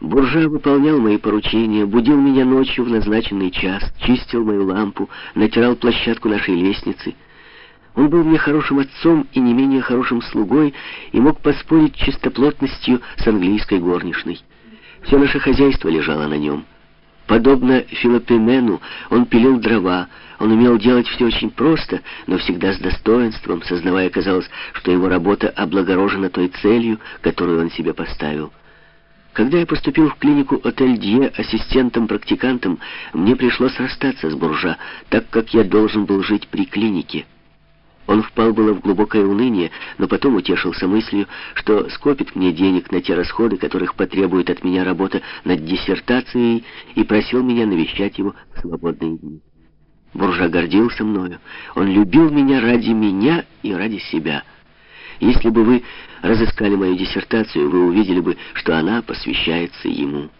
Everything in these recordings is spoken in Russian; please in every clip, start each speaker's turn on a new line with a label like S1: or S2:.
S1: Буржа выполнял мои поручения, будил меня ночью в назначенный час, чистил мою лампу, натирал площадку нашей лестницы. Он был мне хорошим отцом и не менее хорошим слугой и мог поспорить чистоплотностью с английской горничной. Все наше хозяйство лежало на нем. Подобно Филопемену, он пилил дрова, он умел делать все очень просто, но всегда с достоинством, сознавая, казалось, что его работа облагорожена той целью, которую он себе поставил. Когда я поступил в клинику Отель Дье ассистентом-практикантом, мне пришлось расстаться с буржа, так как я должен был жить при клинике. Он впал было в глубокое уныние, но потом утешился мыслью, что скопит мне денег на те расходы, которых потребует от меня работа над диссертацией, и просил меня навещать его в свободные дни. Буржа гордился мною. Он любил меня ради меня и ради себя. Если бы вы разыскали мою диссертацию, вы увидели бы, что она посвящается ему.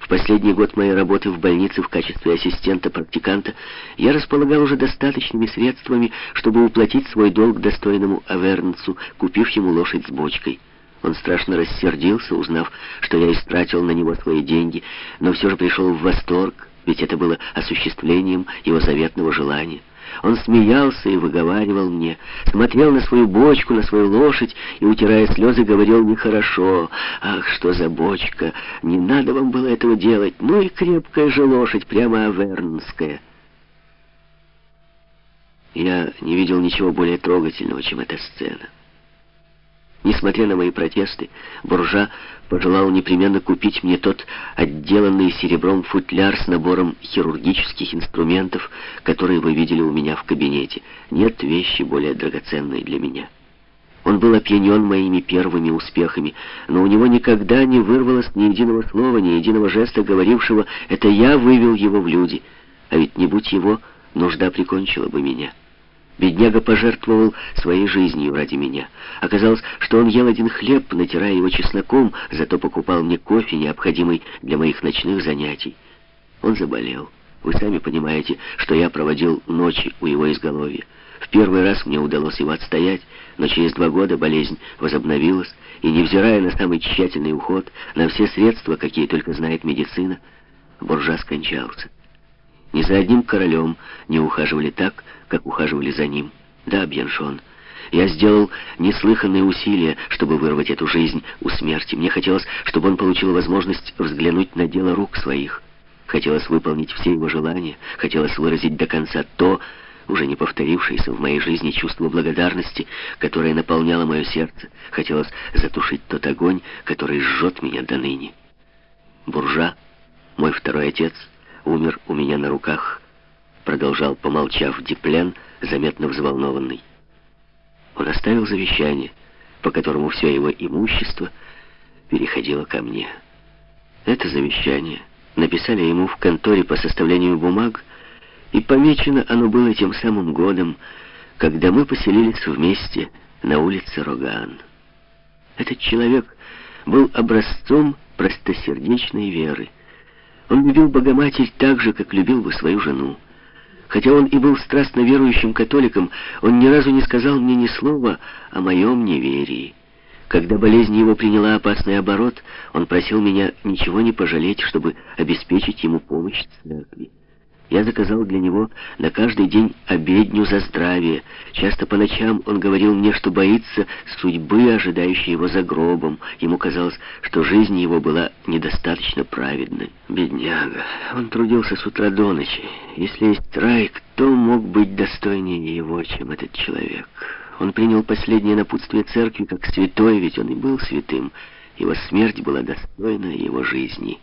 S1: В последний год моей работы в больнице в качестве ассистента-практиканта я располагал уже достаточными средствами, чтобы уплатить свой долг достойному Авернцу, купив ему лошадь с бочкой. Он страшно рассердился, узнав, что я истратил на него свои деньги, но все же пришел в восторг, ведь это было осуществлением его заветного желания. Он смеялся и выговаривал мне, смотрел на свою бочку, на свою лошадь и, утирая слезы, говорил нехорошо. «Ах, что за бочка! Не надо вам было этого делать! Ну и крепкая же лошадь, прямо авернская!» Я не видел ничего более трогательного, чем эта сцена. Несмотря на мои протесты, буржа пожелал непременно купить мне тот отделанный серебром футляр с набором хирургических инструментов, которые вы видели у меня в кабинете. Нет вещи более драгоценной для меня. Он был опьянен моими первыми успехами, но у него никогда не вырвалось ни единого слова, ни единого жеста, говорившего «это я вывел его в люди». А ведь не будь его, нужда прикончила бы меня. Бедняга пожертвовал своей жизнью ради меня. Оказалось, что он ел один хлеб, натирая его чесноком, зато покупал мне кофе, необходимый для моих ночных занятий. Он заболел. Вы сами понимаете, что я проводил ночи у его изголовья. В первый раз мне удалось его отстоять, но через два года болезнь возобновилась, и, невзирая на самый тщательный уход, на все средства, какие только знает медицина, буржа скончался. Ни за одним королем не ухаживали так, как ухаживали за ним. Да, Бьеншон, я сделал неслыханные усилия, чтобы вырвать эту жизнь у смерти. Мне хотелось, чтобы он получил возможность взглянуть на дело рук своих. Хотелось выполнить все его желания, хотелось выразить до конца то, уже не повторившееся в моей жизни чувство благодарности, которое наполняло мое сердце. Хотелось затушить тот огонь, который жжет меня до ныне. Буржа, мой второй отец — умер у меня на руках, продолжал, помолчав, Диплен, заметно взволнованный. Он оставил завещание, по которому все его имущество переходило ко мне. Это завещание написали ему в конторе по составлению бумаг, и помечено оно было тем самым годом, когда мы поселились вместе на улице Роган. Этот человек был образцом простосердечной веры. Он любил Богоматерь так же, как любил бы свою жену. Хотя он и был страстно верующим католиком, он ни разу не сказал мне ни слова о моем неверии. Когда болезнь его приняла опасный оборот, он просил меня ничего не пожалеть, чтобы обеспечить ему помощь церкви. Я заказал для него на каждый день обедню за здравие. Часто по ночам он говорил мне, что боится судьбы, ожидающей его за гробом. Ему казалось, что жизнь его была недостаточно праведной. Бедняга. Он трудился с утра до ночи. Если есть рай, кто мог быть достойнее его, чем этот человек? Он принял последнее напутствие церкви как святой, ведь он и был святым. Его смерть была достойна его жизни.